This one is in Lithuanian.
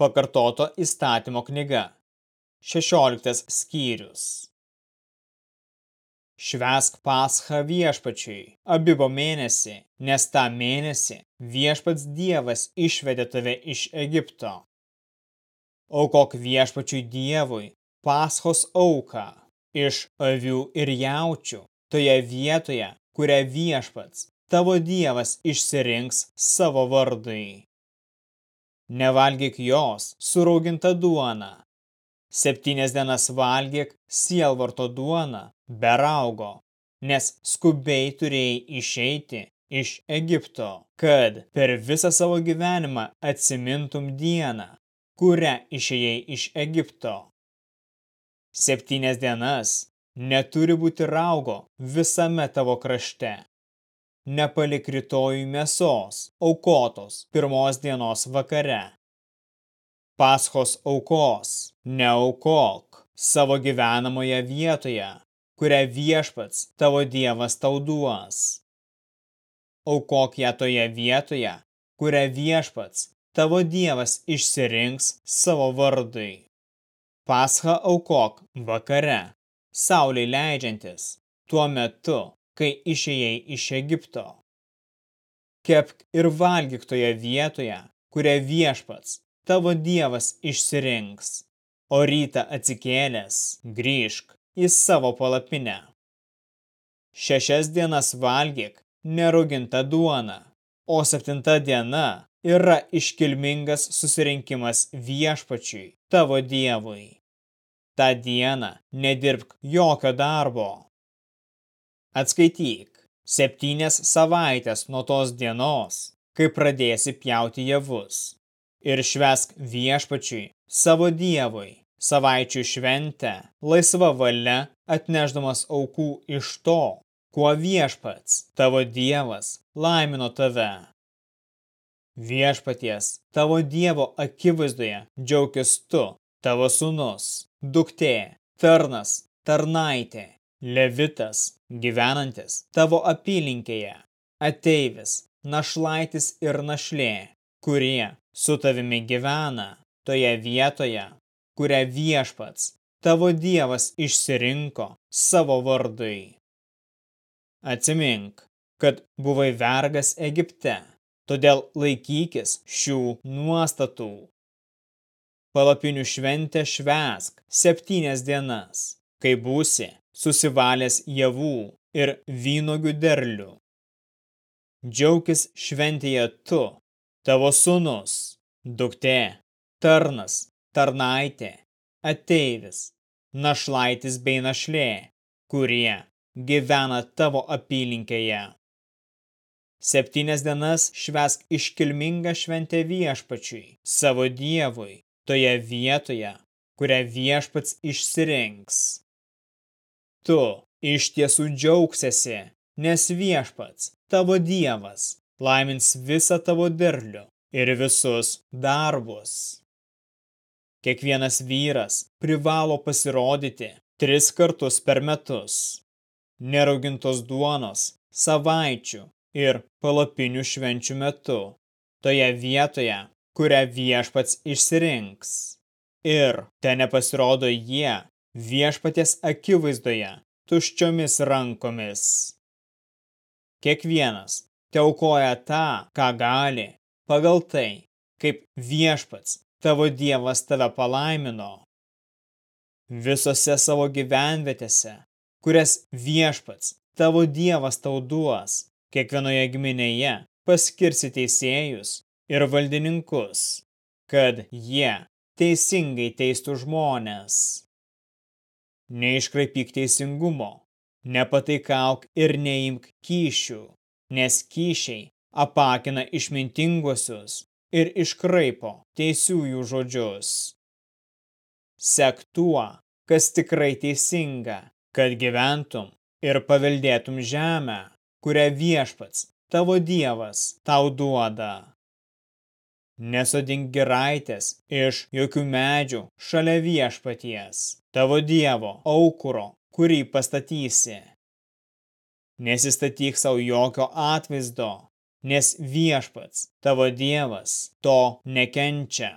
Pakartoto įstatymo knyga. 16 skyrius. Švesk paschą viešpačiui, abibo mėnesį, nes tą mėnesį viešpats Dievas išvedė tave iš Egipto. Aukok viešpačiui Dievui paschos auką iš avių ir jaučių toje vietoje, kurią viešpats, tavo Dievas išsirinks savo vardui nevalgyk jos surauginta duona. Septynias dienas valgyk sielvarto duoną be raugo, nes skubiai turėjai išeiti iš Egipto, kad per visą savo gyvenimą atsimintum dieną, kurią išėjai iš Egipto. Septynias dienas neturi būti raugo visame tavo krašte nepalik rytojui mėsos, aukotos pirmos dienos vakare. Paschos aukos neaukok savo gyvenamoje vietoje, kurią viešpats tavo dievas tau duos. Aukok ją toje vietoje, kurią viešpats tavo dievas išsirinks savo vardui. Pascha aukok vakare, sauliai leidžiantis, tuo metu, kai išėjai iš Egipto. Kepk ir valgyk toje vietoje, kurią viešpats, tavo dievas išsirinks, o rytą atsikėlęs grįžk į savo palapinę. Šešias dienas valgyk nerugintą duoną, o septinta diena yra iškilmingas susirinkimas viešpačiui, tavo dievui. Ta diena nedirbk jokio darbo Atskaityk septynias savaitės nuo tos dienos, kai pradėsi pjauti javus. Ir švesk viešpačiui, savo dievui, savaičių šventę, laisva valia atneždamas aukų iš to, kuo viešpats, tavo dievas, laimino tave. Viešpaties, tavo dievo akivaizdoje džiaukis tu, tavo sunus, duktė, tarnas, tarnaitė, levitas, gyvenantis tavo apylinkėje, ateivis, našlaitis ir našlė, kurie su tavimi gyvena toje vietoje, kurią viešpats, tavo dievas išsirinko savo vardui. Atsimink, kad buvai vergas Egipte, todėl laikykis šių nuostatų. Palapinių šventę švesk septynias dienas, kai būsi susivalęs javų ir vynogių derlių. Džiaukis šventėje tu, tavo sunus, duktė, tarnas, tarnaitė, ateivis, našlaitis bei našlė, kurie gyvena tavo apylinkėje. Septynias dienas švesk iškilmingą šventę viešpačiui, savo dievui, toje vietoje, kurią viešpats išsirinks. Tu iš tiesų džiaugsiesi, nes viešpats, tavo dievas, laimins visą tavo derlių ir visus darbus. Kiekvienas vyras privalo pasirodyti tris kartus per metus. Neraugintos duonos, savaičių ir palapinių švenčių metu, toje vietoje, kurią viešpats išsirinks. Ir ten nepasirodo jie viešpaties akivaizdoje tuščiomis rankomis. Kiekvienas te aukoja tą, ką gali, pagal tai, kaip viešpats tavo dievas tave palaimino. Visose savo gyvenvietėse, kurias viešpats tavo dievas tau duos, kiekvienoje giminėje paskirsi teisėjus ir valdininkus, kad jie teisingai teistų žmonės neiškraipyk teisingumo, nepataikauk ir neimk kyšių, nes kyšiai apakina išmintinguosius ir iškraipo teisiųjų žodžius. Sek tuo, kas tikrai teisinga, kad gyventum ir paveldėtum žemę, kurią viešpats, tavo dievas, tau duoda. Nesodink giraitės iš jokių medžių šalia viešpaties, tavo dievo aukuro, kurį pastatysi. Nesistatyk savo jokio atvaizdo, nes viešpats, tavo dievas, to nekenčia.